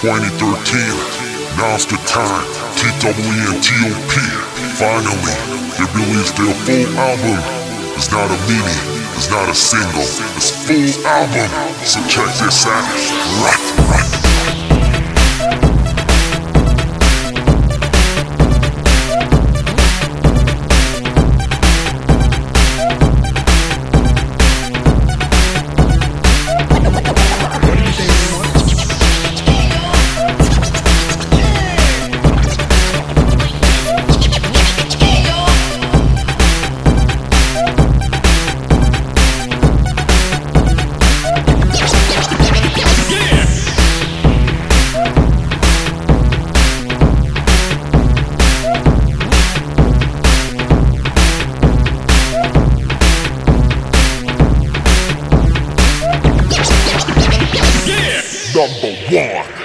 2013. Now's the time. T-W-N-T-O-P. Finally, they released their full album. It's not a mini, it's not a single, it's full album. So check this out. Rock, rock. Number one.